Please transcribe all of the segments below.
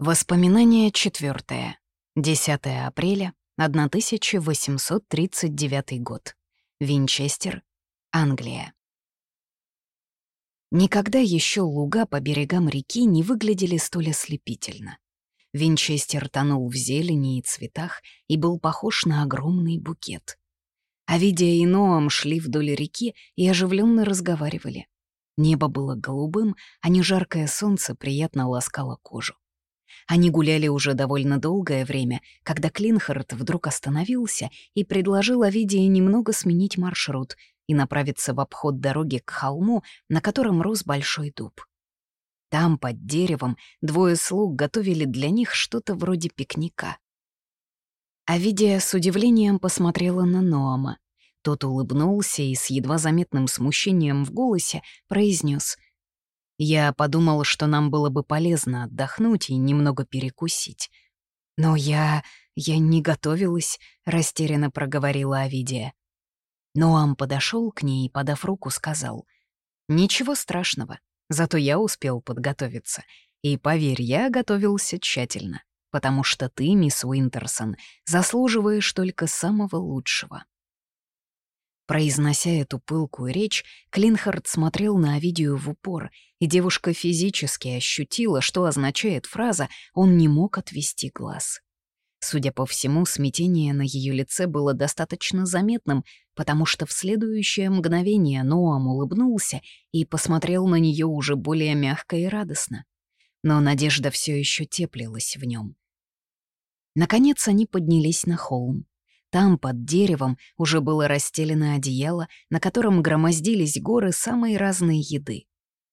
Воспоминание четвертое. 10 апреля 1839 год. Винчестер, Англия. Никогда еще луга по берегам реки не выглядели столь ослепительно. Винчестер тонул в зелени и цветах и был похож на огромный букет. Авидия и Ноам шли вдоль реки и оживленно разговаривали. Небо было голубым, а не жаркое солнце приятно ласкало кожу. Они гуляли уже довольно долгое время, когда Клинхард вдруг остановился и предложил Овидии немного сменить маршрут и направиться в обход дороги к холму, на котором рос большой дуб. Там, под деревом, двое слуг готовили для них что-то вроде пикника. Авидия с удивлением посмотрела на Ноама. Тот улыбнулся и с едва заметным смущением в голосе произнес: я подумал, что нам было бы полезно отдохнуть и немного перекусить. Но я... я не готовилась, — растерянно проговорила Авидия. Ноам подошел к ней и, подав руку, сказал. «Ничего страшного, зато я успел подготовиться. И, поверь, я готовился тщательно, потому что ты, мисс Уинтерсон, заслуживаешь только самого лучшего». Произнося эту пылкую речь, Клинхард смотрел на Овидию в упор, и девушка физически ощутила, что означает фраза «он не мог отвести глаз». Судя по всему, смятение на ее лице было достаточно заметным, потому что в следующее мгновение Ноам улыбнулся и посмотрел на нее уже более мягко и радостно. Но надежда все еще теплилась в нем. Наконец они поднялись на холм. Там, под деревом, уже было расстелено одеяло, на котором громоздились горы самой разной еды.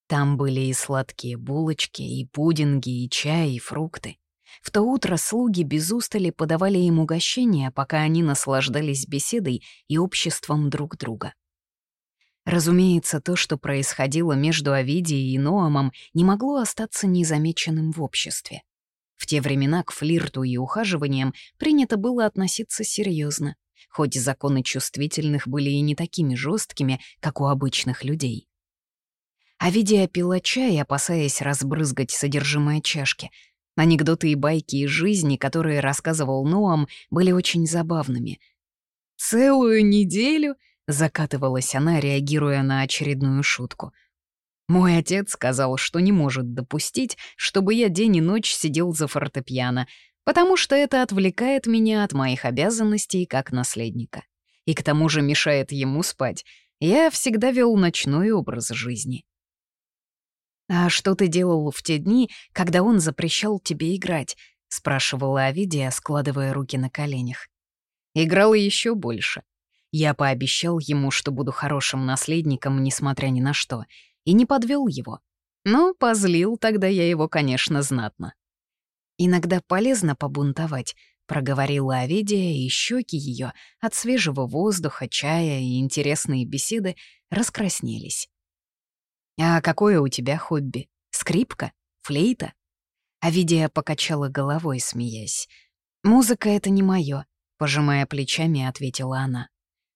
Там были и сладкие булочки, и пудинги, и чай, и фрукты. В то утро слуги без устали подавали им угощения, пока они наслаждались беседой и обществом друг друга. Разумеется, то, что происходило между Овидией и Ноамом, не могло остаться незамеченным в обществе. В те времена к флирту и ухаживаниям принято было относиться серьезно, хоть законы чувствительных были и не такими жесткими, как у обычных людей. Авидия пила чай, опасаясь разбрызгать содержимое чашки. Анекдоты и байки из жизни, которые рассказывал Ноам, были очень забавными. «Целую неделю?» — закатывалась она, реагируя на очередную шутку — мой отец сказал, что не может допустить, чтобы я день и ночь сидел за фортепиано, потому что это отвлекает меня от моих обязанностей как наследника. И к тому же мешает ему спать. Я всегда вел ночной образ жизни. «А что ты делал в те дни, когда он запрещал тебе играть?» — спрашивала Авидия, складывая руки на коленях. Играл еще больше. Я пообещал ему, что буду хорошим наследником, несмотря ни на что — и не подвел его. Но позлил тогда я его, конечно, знатно. «Иногда полезно побунтовать», — проговорила Авидия, и щеки ее от свежего воздуха, чая и интересные беседы раскраснелись. «А какое у тебя хобби? Скрипка? Флейта?» Авидия покачала головой, смеясь. «Музыка — это не моё», — пожимая плечами, ответила она.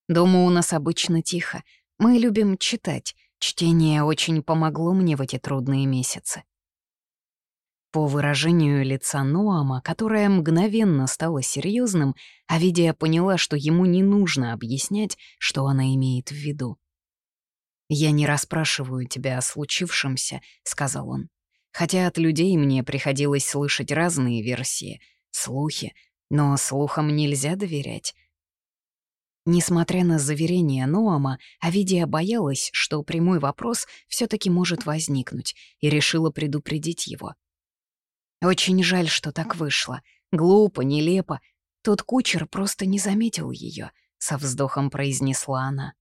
«Дома у нас обычно тихо. Мы любим читать. Чтение очень помогло мне в эти трудные месяцы. По выражению лица Ноама, которое мгновенно стало серьезным, Авидия поняла, что ему не нужно объяснять, что она имеет в виду. «Я не расспрашиваю тебя о случившемся», — сказал он. «Хотя от людей мне приходилось слышать разные версии, слухи, но слухам нельзя доверять. Несмотря на заверение Ноама, Авидия боялась, что прямой вопрос все таки может возникнуть, и решила предупредить его. «Очень жаль, что так вышло. Глупо, нелепо. Тот кучер просто не заметил ее, со вздохом произнесла она.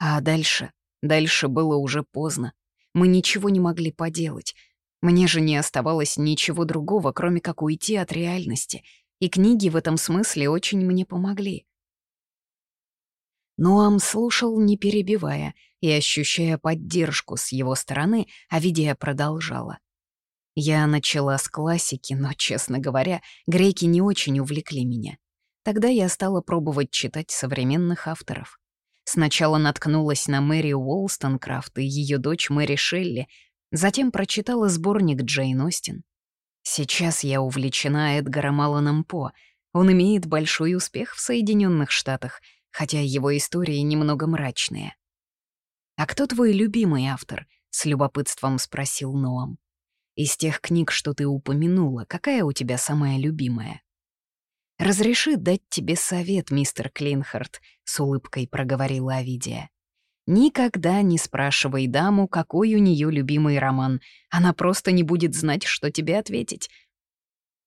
А дальше? Дальше было уже поздно. Мы ничего не могли поделать. Мне же не оставалось ничего другого, кроме как уйти от реальности. И книги в этом смысле очень мне помогли. Ноам слушал, не перебивая, и, ощущая поддержку с его стороны, Авидия продолжала. Я начала с классики, но, честно говоря, греки не очень увлекли меня. Тогда я стала пробовать читать современных авторов. Сначала наткнулась на Мэри Уолстонкрафт и ее дочь Мэри Шелли, затем прочитала сборник Джейн Остин. Сейчас я увлечена Эдгаром Алланом По. Он имеет большой успех в Соединенных Штатах, хотя его истории немного мрачные. «А кто твой любимый автор?» — с любопытством спросил Ноам. «Из тех книг, что ты упомянула, какая у тебя самая любимая?» «Разреши дать тебе совет, мистер Клинхард», — с улыбкой проговорила Авидия. «Никогда не спрашивай даму, какой у нее любимый роман. Она просто не будет знать, что тебе ответить».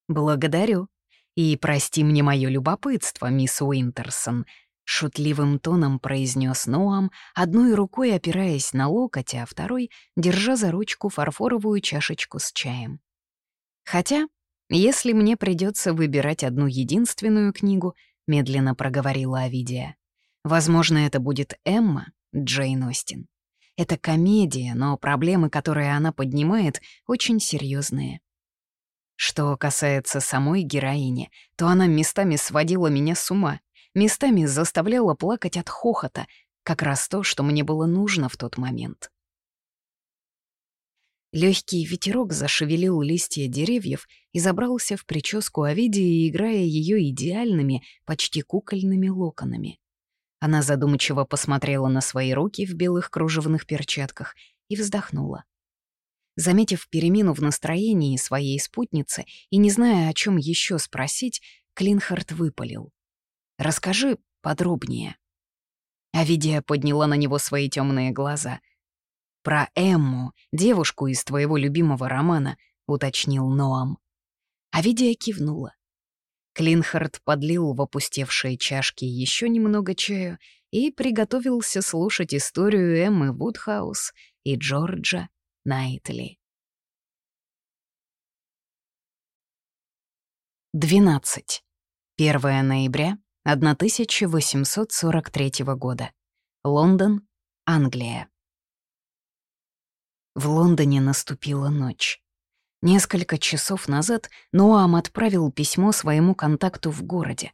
«Благодарю. И прости мне мое любопытство, мисс Уинтерсон», — шутливым тоном произнес Ноам, одной рукой опираясь на локоть, а второй — держа за ручку фарфоровую чашечку с чаем. «Хотя «Если мне придется выбирать одну единственную книгу», — медленно проговорила Авидия, «возможно, это будет Эмма, Джейн Остин. Это комедия, но проблемы, которые она поднимает, очень серьезные. Что касается самой героини, то она местами сводила меня с ума, местами заставляла плакать от хохота, как раз то, что мне было нужно в тот момент. Легкий ветерок зашевелил листья деревьев и забрался в прическу Овидии, играя ее идеальными, почти кукольными локонами. Она задумчиво посмотрела на свои руки в белых кружевных перчатках и вздохнула. Заметив перемену в настроении своей спутницы и не зная, о чем еще спросить, Клинхард выпалил. «Расскажи подробнее». Авидия подняла на него свои темные глаза — «Про Эмму, девушку из твоего любимого романа», — уточнил Ноам. А Видия кивнула. Клинхард подлил в опустевшие чашки еще немного чаю и приготовился слушать историю Эммы Вудхаус и Джорджа Найтли. 12. 1 ноября 1843 года. Лондон, Англия. В Лондоне наступила ночь. Несколько часов назад Ноам отправил письмо своему контакту в городе.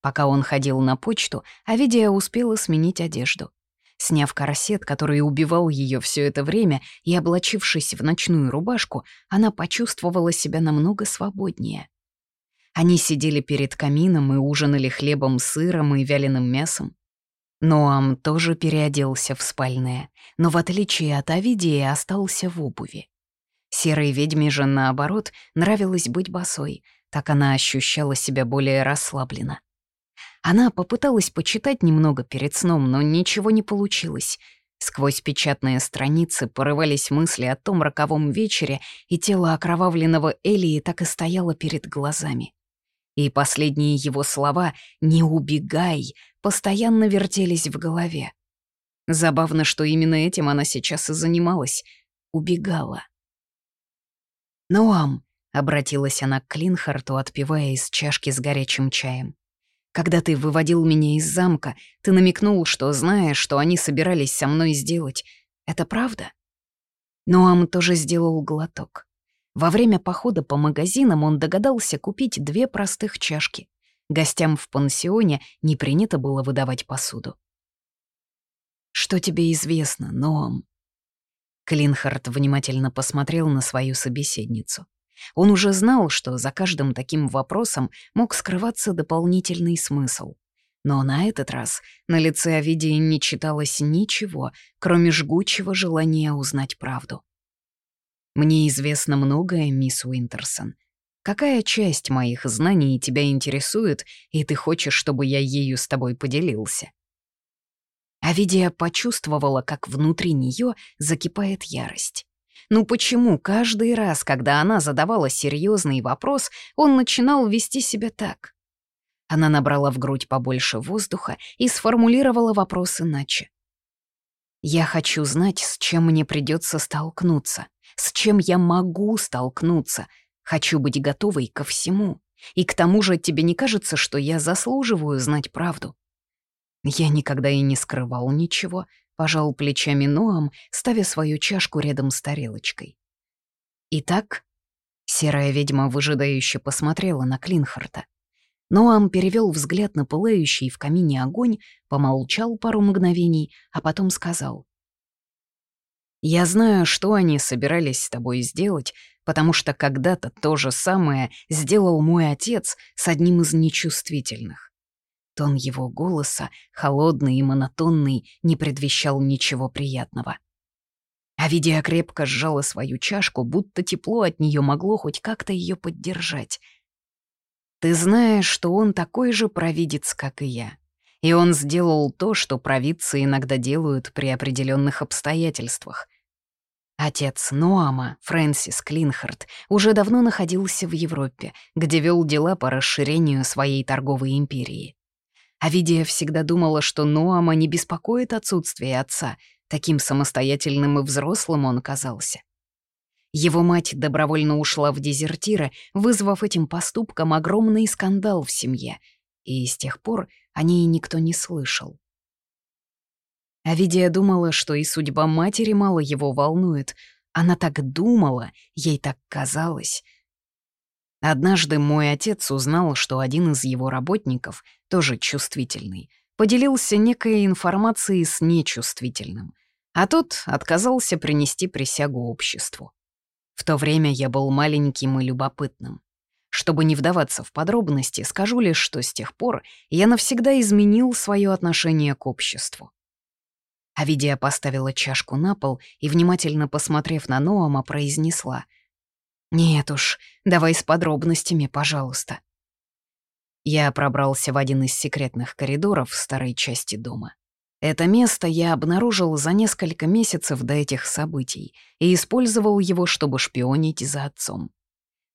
Пока он ходил на почту, Авидия успела сменить одежду. Сняв корсет, который убивал ее все это время, и облачившись в ночную рубашку, она почувствовала себя намного свободнее. Они сидели перед камином и ужинали хлебом, сыром и вяленым мясом. Ноам тоже переоделся в спальное, но в отличие от Авидии остался в обуви. Серой ведьме же, наоборот, нравилось быть босой, так она ощущала себя более расслабленно. Она попыталась почитать немного перед сном, но ничего не получилось. Сквозь печатные страницы порывались мысли о том роковом вечере, и тело окровавленного Элии так и стояло перед глазами. И последние его слова «не убегай» постоянно вертелись в голове. Забавно, что именно этим она сейчас и занималась. Убегала. «Ноам», — обратилась она к Клинхарту, отпивая из чашки с горячим чаем. «Когда ты выводил меня из замка, ты намекнул, что знаешь, что они собирались со мной сделать. Это правда?» Ноам тоже сделал глоток. Во время похода по магазинам он догадался купить две простых чашки. Гостям в пансионе не принято было выдавать посуду. «Что тебе известно, Ноам?» Клинхард внимательно посмотрел на свою собеседницу. Он уже знал, что за каждым таким вопросом мог скрываться дополнительный смысл. Но на этот раз на лице Овидии не читалось ничего, кроме жгучего желания узнать правду. «Мне известно многое, мисс Уинтерсон. Какая часть моих знаний тебя интересует, и ты хочешь, чтобы я ею с тобой поделился?» Авидия почувствовала, как внутри нее закипает ярость. Ну почему каждый раз, когда она задавала серьезный вопрос, он начинал вести себя так? Она набрала в грудь побольше воздуха и сформулировала вопрос иначе. «Я хочу знать, с чем мне придется столкнуться, с чем я могу столкнуться, Хочу быть готовой ко всему. И к тому же тебе не кажется, что я заслуживаю знать правду?» Я никогда и не скрывал ничего, пожал плечами Ноам, ставя свою чашку рядом с тарелочкой. «Итак?» — серая ведьма выжидающе посмотрела на Клинхарта. Ноам перевел взгляд на пылающий в камине огонь, помолчал пару мгновений, а потом сказал. «Я знаю, что они собирались с тобой сделать, потому что когда-то то же самое сделал мой отец с одним из нечувствительных. Тон его голоса, холодный и монотонный, не предвещал ничего приятного. Авидия крепко сжала свою чашку, будто тепло от нее могло хоть как-то ее поддержать. «Ты знаешь, что он такой же провидец, как и я. И он сделал то, что провидцы иногда делают при определенных обстоятельствах. Отец Ноама, Фрэнсис Клинхард, уже давно находился в Европе, где вел дела по расширению своей торговой империи. Авидия всегда думала, что Ноама не беспокоит отсутствие отца, таким самостоятельным и взрослым он казался. Его мать добровольно ушла в дезертиры, вызвав этим поступком огромный скандал в семье, и с тех пор о ней никто не слышал. Авидия думала, что и судьба матери мало его волнует. Она так думала, ей так казалось. Однажды мой отец узнал, что один из его работников, тоже чувствительный, поделился некой информацией с нечувствительным, а тот отказался принести присягу обществу. В то время я был маленьким и любопытным. Чтобы не вдаваться в подробности, скажу лишь, что с тех пор я навсегда изменил свое отношение к обществу. Авидия поставила чашку на пол и, внимательно посмотрев на Ноама, произнесла. «Нет уж, давай с подробностями, пожалуйста». Я пробрался в один из секретных коридоров в старой части дома. Это место я обнаружил за несколько месяцев до этих событий и использовал его, чтобы шпионить за отцом.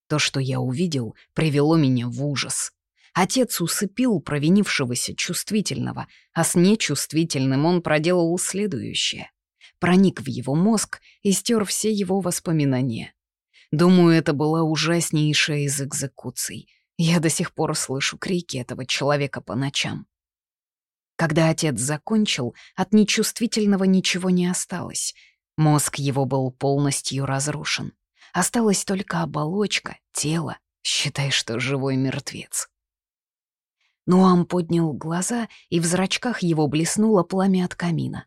То, что я увидел, привело меня в ужас. Отец усыпил провинившегося чувствительного, а с нечувствительным он проделал следующее. Проник в его мозг и стер все его воспоминания. Думаю, это была ужаснейшая из экзекуций. Я до сих пор слышу крики этого человека по ночам. Когда отец закончил, от нечувствительного ничего не осталось. Мозг его был полностью разрушен. Осталась только оболочка, тело, считай, что живой мертвец. Нуам поднял глаза, и в зрачках его блеснуло пламя от камина.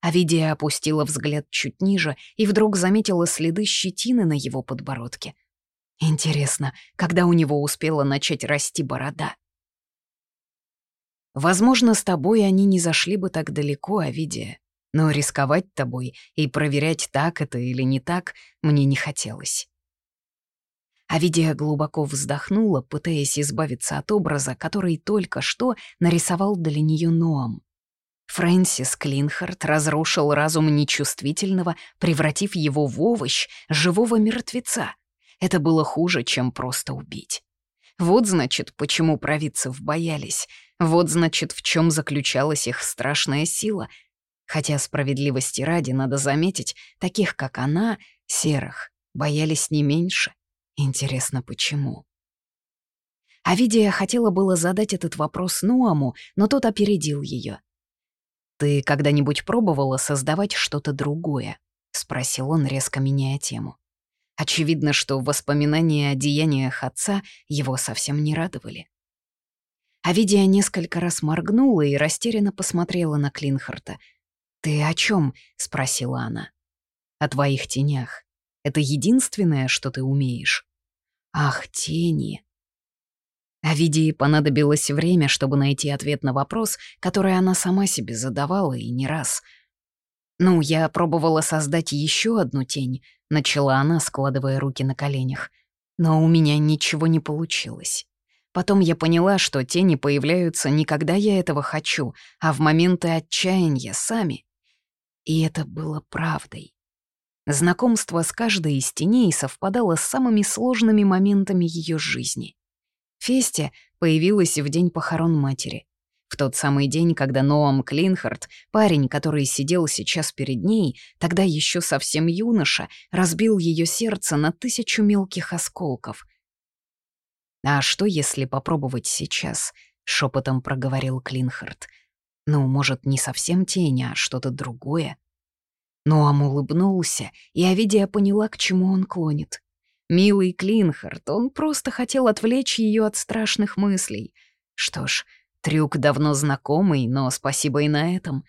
Авидия опустила взгляд чуть ниже и вдруг заметила следы щетины на его подбородке. Интересно, когда у него успела начать расти борода? Возможно, с тобой они не зашли бы так далеко, Авидия. Но рисковать тобой и проверять, так это или не так, мне не хотелось. Авидия глубоко вздохнула, пытаясь избавиться от образа, который только что нарисовал для нее Ноам. Фрэнсис Клинхард разрушил разум нечувствительного, превратив его в овощ живого мертвеца. Это было хуже, чем просто убить. Вот, значит, почему провидцев боялись. Вот, значит, в чем заключалась их страшная сила. Хотя справедливости ради, надо заметить, таких, как она, серых, боялись не меньше. Интересно, почему? Авидия хотела было задать этот вопрос Нуаму, но тот опередил ее. «Ты когда-нибудь пробовала создавать что-то другое?» — спросил он, резко меняя тему. Очевидно, что воспоминания о деяниях отца его совсем не радовали. Авидия несколько раз моргнула и растерянно посмотрела на Клинхарта. «Ты о чем? спросила она. «О твоих тенях. Это единственное, что ты умеешь?» «Ах, тени!» Авидии понадобилось время, чтобы найти ответ на вопрос, который она сама себе задавала и не раз. «Ну, я пробовала создать еще одну тень», — начала она, складывая руки на коленях. «Но у меня ничего не получилось. Потом я поняла, что тени появляются не когда я этого хочу, а в моменты отчаяния сами. И это было правдой. Знакомство с каждой из теней совпадало с самыми сложными моментами ее жизни. Фестя появилась в день похорон матери. В тот самый день, когда Ноам Клинхард, парень, который сидел сейчас перед ней, тогда еще совсем юноша, разбил ее сердце на тысячу мелких осколков. «А что, если попробовать сейчас?» — шепотом проговорил Клинхард. «Ну, может, не совсем тень, а что-то другое?» Ноам улыбнулся, и Авидия поняла, к чему он клонит. Милый Клинхард, он просто хотел отвлечь ее от страшных мыслей. Что ж, трюк давно знакомый, но спасибо и на этом.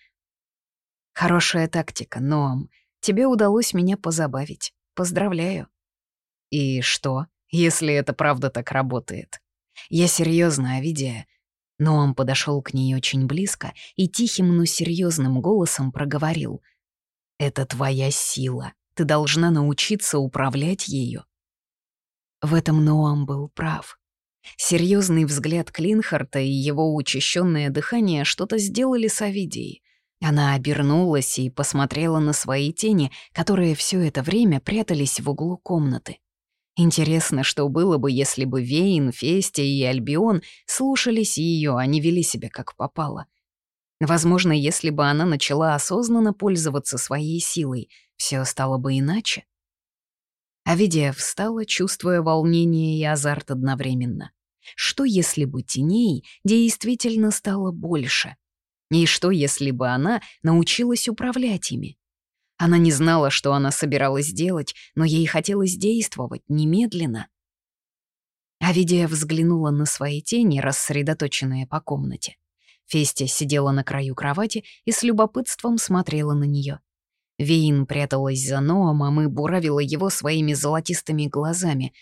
Хорошая тактика, Ноам. Тебе удалось меня позабавить. Поздравляю. И что, если это правда так работает? Я серьезно, Авидия. Но он подошел к ней очень близко и тихим, но серьезным голосом проговорил. «Это твоя сила. Ты должна научиться управлять ею. В этом Ноам был прав. Серьезный взгляд Клинхарта и его учащенное дыхание что-то сделали с Авидией. Она обернулась и посмотрела на свои тени, которые все это время прятались в углу комнаты. Интересно, что было бы, если бы Вейн, Фестия и Альбион слушались ее, а не вели себя как попало. Возможно, если бы она начала осознанно пользоваться своей силой, все стало бы иначе. Авидия встала, чувствуя волнение и азарт одновременно. Что если бы теней действительно стало больше? И что если бы она научилась управлять ими? Она не знала, что она собиралась делать, но ей хотелось действовать немедленно. Авидия взглянула на свои тени, рассредоточенные по комнате. Фестия сидела на краю кровати и с любопытством смотрела на нее. Вейн пряталась за Ноамом и буравила его своими золотистыми глазами.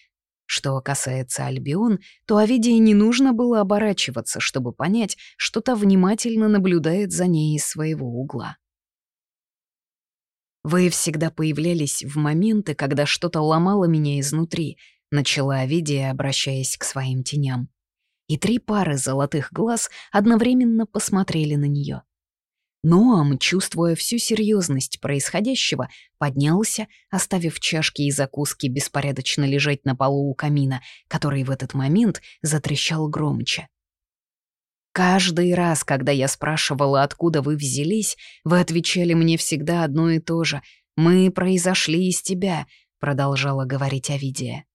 Что касается Альбион, то Авидии не нужно было оборачиваться, чтобы понять, что та внимательно наблюдает за ней из своего угла. «Вы всегда появлялись в моменты, когда что-то ломало меня изнутри», — начала Авидия, обращаясь к своим теням. И три пары золотых глаз одновременно посмотрели на нее. Ноам, чувствуя всю серьезность происходящего, поднялся, оставив чашки и закуски беспорядочно лежать на полу у камина, который в этот момент затрещал громче. «Каждый раз, когда я спрашивала, откуда вы взялись, вы отвечали мне всегда одно и то же. «Мы произошли из тебя», — продолжала говорить Авидия.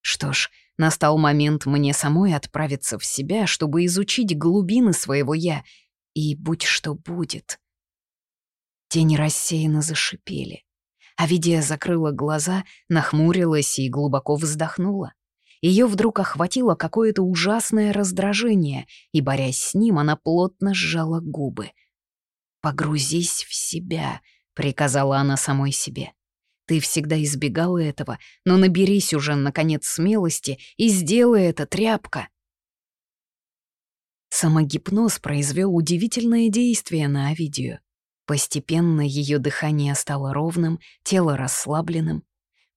Что ж, настал момент мне самой отправиться в себя, чтобы изучить глубины своего «я», и будь что будет. Тени рассеянно зашипели. Авидия закрыла глаза, нахмурилась и глубоко вздохнула. Ее вдруг охватило какое-то ужасное раздражение, и, борясь с ним, она плотно сжала губы. «Погрузись в себя», — приказала она самой себе. «Ты всегда избегала этого, но наберись уже, наконец, смелости и сделай это, тряпка». Самогипноз произвел удивительное действие на Авидию. Постепенно ее дыхание стало ровным, тело расслабленным.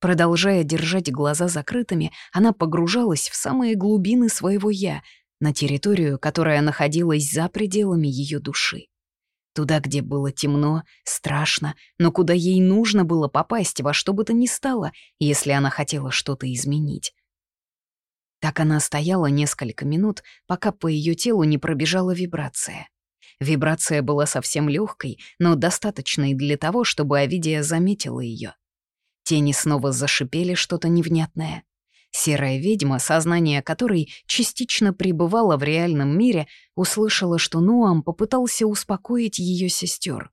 Продолжая держать глаза закрытыми, она погружалась в самые глубины своего «я», на территорию, которая находилась за пределами ее души. Туда, где было темно, страшно, но куда ей нужно было попасть во что бы то ни стало, если она хотела что-то изменить. Так она стояла несколько минут, пока по ее телу не пробежала вибрация. Вибрация была совсем легкой, но достаточной для того, чтобы Авидия заметила ее. Тени снова зашипели что-то невнятное. Серая ведьма, сознание которой частично пребывало в реальном мире, услышала, что Нуам попытался успокоить ее сестер.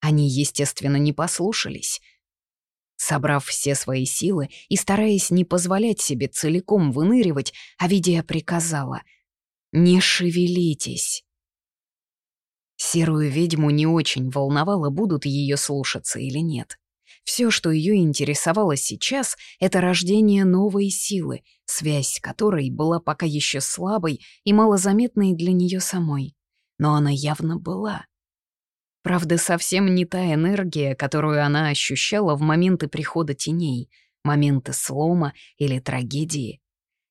Они, естественно, не послушались. Собрав все свои силы и стараясь не позволять себе целиком выныривать, Авидия приказала «Не шевелитесь». Серую ведьму не очень волновало, будут ее слушаться или нет. Все, что ее интересовало сейчас, это рождение новой силы, связь которой была пока еще слабой и малозаметной для нее самой. Но она явно была. Правда, совсем не та энергия, которую она ощущала в моменты прихода теней, моменты слома или трагедии.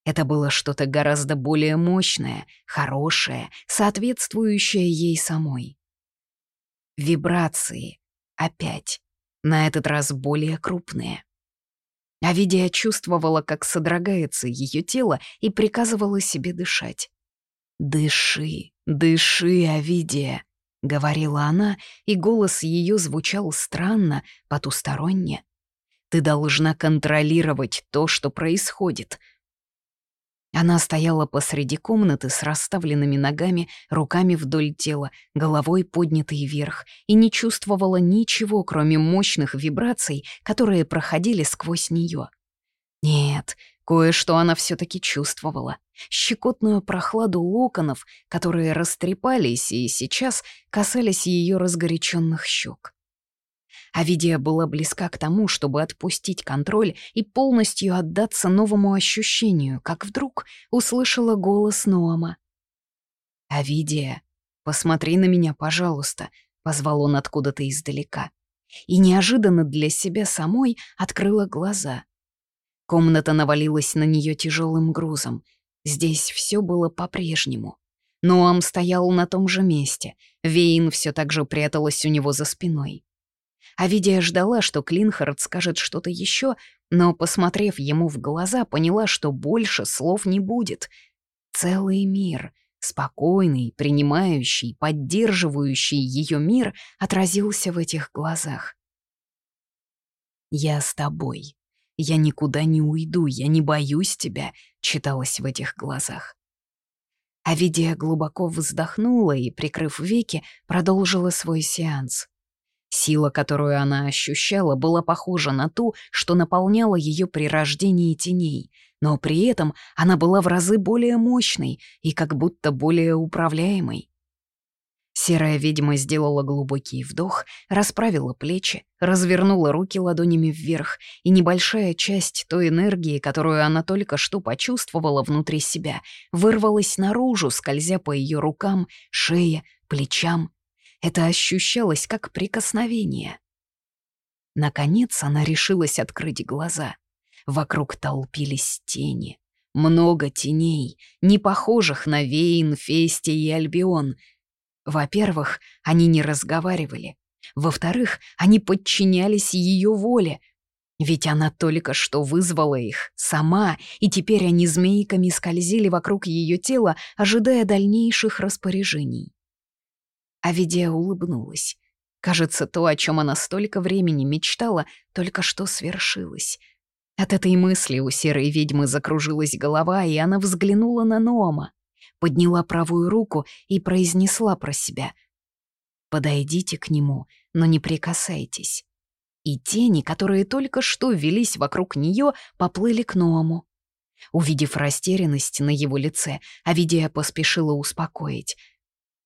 Это было что-то гораздо более мощное, хорошее, соответствующее ей самой. Вибрации. Опять. На этот раз более крупные. Авидия чувствовала, как содрогается ее тело и приказывала себе дышать. «Дыши, дыши, Авидия!» — говорила она, и голос ее звучал странно, потусторонне. «Ты должна контролировать то, что происходит». Она стояла посреди комнаты с расставленными ногами, руками вдоль тела, головой поднятой вверх, и не чувствовала ничего, кроме мощных вибраций, которые проходили сквозь нее. Нет, Кое-что она все-таки чувствовала. Щекотную прохладу локонов, которые растрепались и сейчас касались ее разгоряченных щек. Авидия была близка к тому, чтобы отпустить контроль и полностью отдаться новому ощущению, как вдруг услышала голос Ноама. «Авидия, посмотри на меня, пожалуйста», — позвал он откуда-то издалека. И неожиданно для себя самой открыла глаза. Комната навалилась на нее тяжелым грузом. Здесь все было по-прежнему. Ноам стоял на том же месте. Вейн все так же пряталась у него за спиной. Авидия ждала, что Клинхард скажет что-то еще, но, посмотрев ему в глаза, поняла, что больше слов не будет. Целый мир, спокойный, принимающий, поддерживающий ее мир, отразился в этих глазах. «Я с тобой. Я никуда не уйду, я не боюсь тебя», — читалось в этих глазах. Авидия глубоко вздохнула и, прикрыв веки, продолжила свой сеанс. Сила, которую она ощущала, была похожа на ту, что наполняла ее при рождении теней, но при этом она была в разы более мощной и как будто более управляемой. Серая ведьма сделала глубокий вдох, расправила плечи, развернула руки ладонями вверх, и небольшая часть той энергии, которую она только что почувствовала внутри себя, вырвалась наружу, скользя по ее рукам, шее, плечам это ощущалось как прикосновение. Наконец она решилась открыть глаза. Вокруг толпились тени. Много теней, не похожих на Вейн, Фести и Альбион. Во-первых, они не разговаривали. Во-вторых, они подчинялись ее воле. Ведь она только что вызвала их сама, и теперь они змейками скользили вокруг ее тела, ожидая дальнейших распоряжений. Авидия улыбнулась. Кажется, то, о чем она столько времени мечтала, только что свершилось. От этой мысли у серой ведьмы закружилась голова, и она взглянула на Ноама, подняла правую руку и произнесла про себя. «Подойдите к нему, но не прикасайтесь». И тени, которые только что велись вокруг нее, поплыли к Ноаму. Увидев растерянность на его лице, Авидия поспешила успокоить.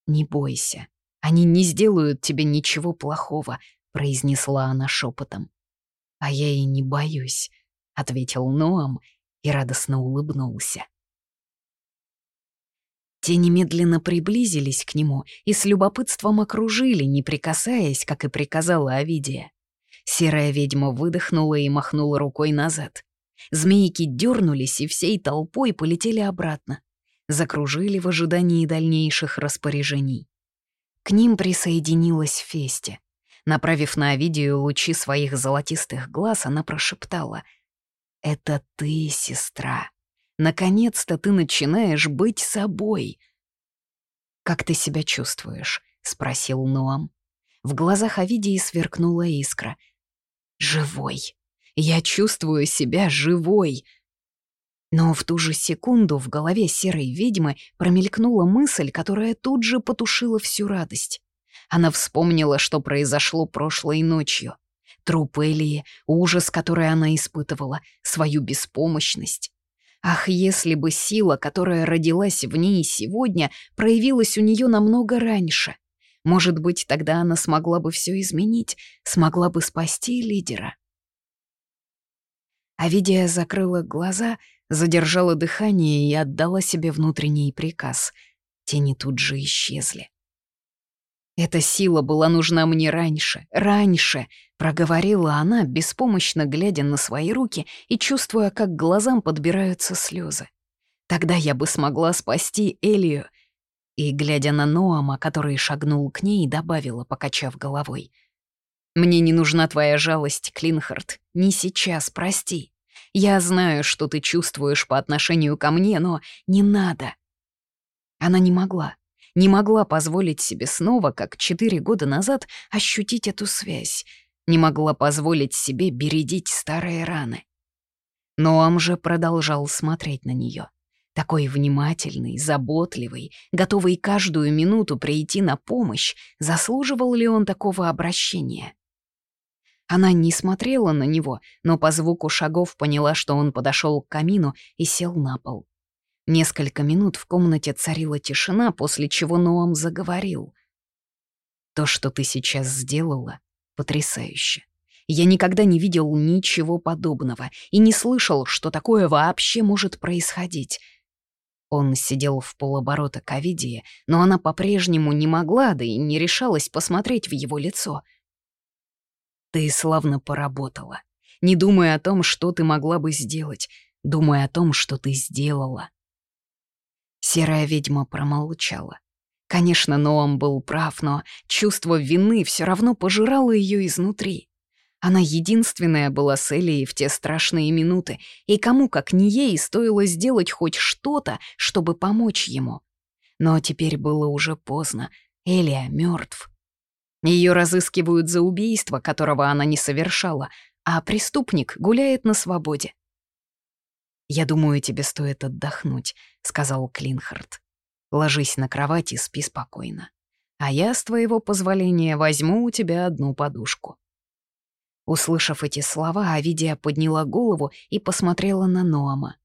«Не бойся, они не сделают тебе ничего плохого», — произнесла она шепотом. «А я и не боюсь», — ответил Ноам и радостно улыбнулся. Те немедленно приблизились к нему и с любопытством окружили, не прикасаясь, как и приказала Авидия. Серая ведьма выдохнула и махнула рукой назад. Змейки дернулись и всей толпой полетели обратно. Закружили в ожидании дальнейших распоряжений. К ним присоединилась Фести. Направив на Овидию лучи своих золотистых глаз, она прошептала. «Это ты, сестра. Наконец-то ты начинаешь быть собой». «Как ты себя чувствуешь?» — спросил Ноам. В глазах Овидии сверкнула искра. «Живой. Я чувствую себя живой», но в ту же секунду в голове серой ведьмы промелькнула мысль, которая тут же потушила всю радость. Она вспомнила, что произошло прошлой ночью. Труп Элии, ужас, который она испытывала, свою беспомощность. Ах, если бы сила, которая родилась в ней сегодня, проявилась у нее намного раньше. Может быть, тогда она смогла бы все изменить, смогла бы спасти лидера. Авидия закрыла глаза — задержала дыхание и отдала себе внутренний приказ. Тени тут же исчезли. «Эта сила была нужна мне раньше, раньше», — проговорила она, беспомощно глядя на свои руки и чувствуя, как глазам подбираются слезы. «Тогда я бы смогла спасти Элию». И, глядя на Ноама, который шагнул к ней, добавила, покачав головой. «Мне не нужна твоя жалость, Клинхард. Не сейчас, прости. Я знаю, что ты чувствуешь по отношению ко мне, но не надо». Она не могла, не могла позволить себе снова, как четыре года назад, ощутить эту связь, не могла позволить себе бередить старые раны. Но он же продолжал смотреть на нее, такой внимательный, заботливый, готовый каждую минуту прийти на помощь, заслуживал ли он такого обращения? Она не смотрела на него, но по звуку шагов поняла, что он подошел к камину и сел на пол. Несколько минут в комнате царила тишина, после чего Ноам заговорил. «То, что ты сейчас сделала, Потрясающе. Я никогда не видел ничего подобного и не слышал, что такое вообще может происходить. Он сидел в полоборота к Овидии, но она по-прежнему не могла, да и не решалась посмотреть в его лицо. «Ты славно поработала. Не думай о том, что ты могла бы сделать. Думай о том, что ты сделала». Серая ведьма промолчала. Конечно, Ноам был прав, но чувство вины все равно пожирало ее изнутри. Она единственная была с Элией в те страшные минуты, и кому, как не ей, стоило сделать хоть что-то, чтобы помочь ему. Но теперь было уже поздно. Элия мертв. Ее разыскивают за убийство, которого она не совершала, а преступник гуляет на свободе. «Я думаю, тебе стоит отдохнуть», — сказал Клинхард. «Ложись на кровать и спи спокойно. А я, с твоего позволения, возьму у тебя одну подушку». Услышав эти слова, Авидия подняла голову и посмотрела на Ноама.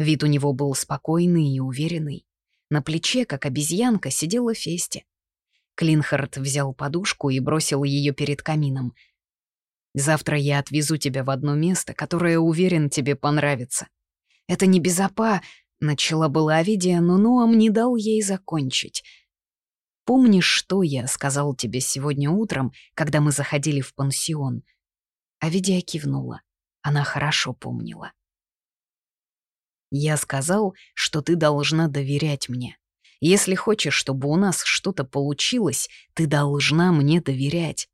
Вид у него был спокойный и уверенный. На плече, как обезьянка, сидела Фести. Клинхард взял подушку и бросил ее перед камином. «Завтра я отвезу тебя в одно место, которое, уверен, тебе понравится. Это не безопа...» — начала была Авидия, но Ноам не дал ей закончить. «Помнишь, что я сказал тебе сегодня утром, когда мы заходили в пансион?» Авидия кивнула. Она хорошо помнила. «Я сказал, что ты должна доверять мне. Если хочешь, чтобы у нас что-то получилось, ты должна мне доверять».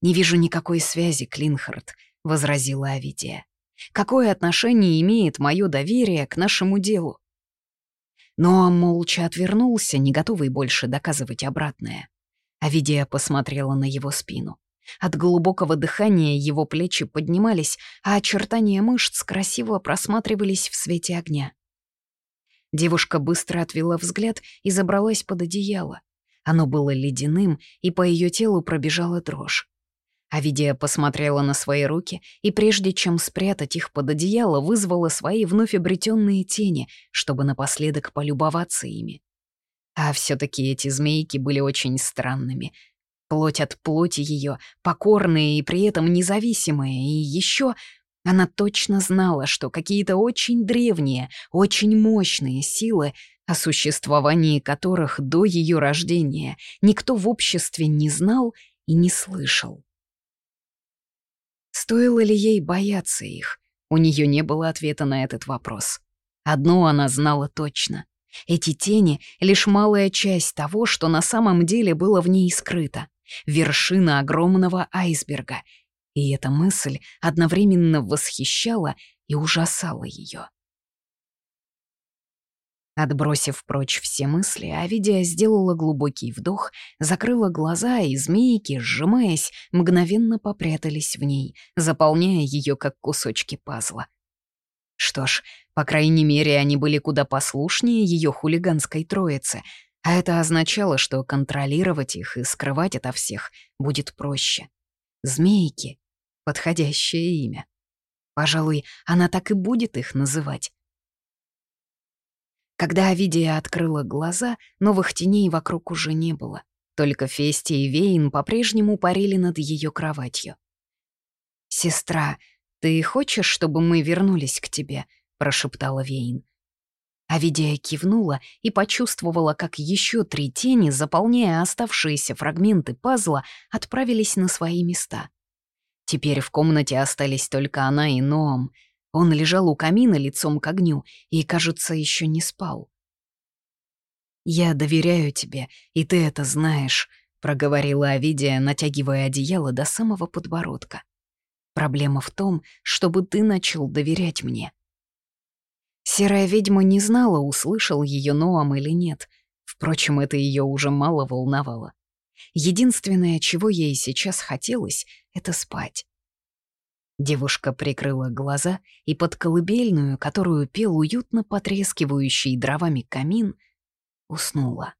«Не вижу никакой связи, Клинхард», — возразила Авидия. «Какое отношение имеет мое доверие к нашему делу?» Но молча отвернулся, не готовый больше доказывать обратное. Авидия посмотрела на его спину. От глубокого дыхания его плечи поднимались, а очертания мышц красиво просматривались в свете огня. Девушка быстро отвела взгляд и забралась под одеяло. Оно было ледяным, и по ее телу пробежала дрожь. Авидия посмотрела на свои руки и, прежде чем спрятать их под одеяло, вызвала свои вновь обретенные тени, чтобы напоследок полюбоваться ими. А все таки эти змейки были очень странными — плоть от плоти ее, покорные и при этом независимые, и еще она точно знала, что какие-то очень древние, очень мощные силы, о существовании которых до ее рождения никто в обществе не знал и не слышал. Стоило ли ей бояться их? У нее не было ответа на этот вопрос. Одно она знала точно. Эти тени — лишь малая часть того, что на самом деле было в ней скрыто вершина огромного айсберга, и эта мысль одновременно восхищала и ужасала ее. Отбросив прочь все мысли, Авидия сделала глубокий вдох, закрыла глаза, и змейки, сжимаясь, мгновенно попрятались в ней, заполняя ее как кусочки пазла. Что ж, по крайней мере, они были куда послушнее ее хулиганской троицы, а это означало, что контролировать их и скрывать ото всех будет проще. Змейки — подходящее имя. Пожалуй, она так и будет их называть. Когда Авидия открыла глаза, новых теней вокруг уже не было. Только Фести и Вейн по-прежнему парили над ее кроватью. «Сестра, ты хочешь, чтобы мы вернулись к тебе?» — прошептала Вейн. Авидия кивнула и почувствовала, как еще три тени, заполняя оставшиеся фрагменты пазла, отправились на свои места. Теперь в комнате остались только она и Ноам. Он лежал у камина лицом к огню и, кажется, еще не спал. «Я доверяю тебе, и ты это знаешь», — проговорила Авидия, натягивая одеяло до самого подбородка. «Проблема в том, чтобы ты начал доверять мне». Серая ведьма не знала, услышал ее Ноам или нет. Впрочем, это ее уже мало волновало. Единственное, чего ей сейчас хотелось, — это спать. Девушка прикрыла глаза и под колыбельную, которую пел уютно потрескивающий дровами камин, уснула.